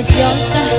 Mas yang tak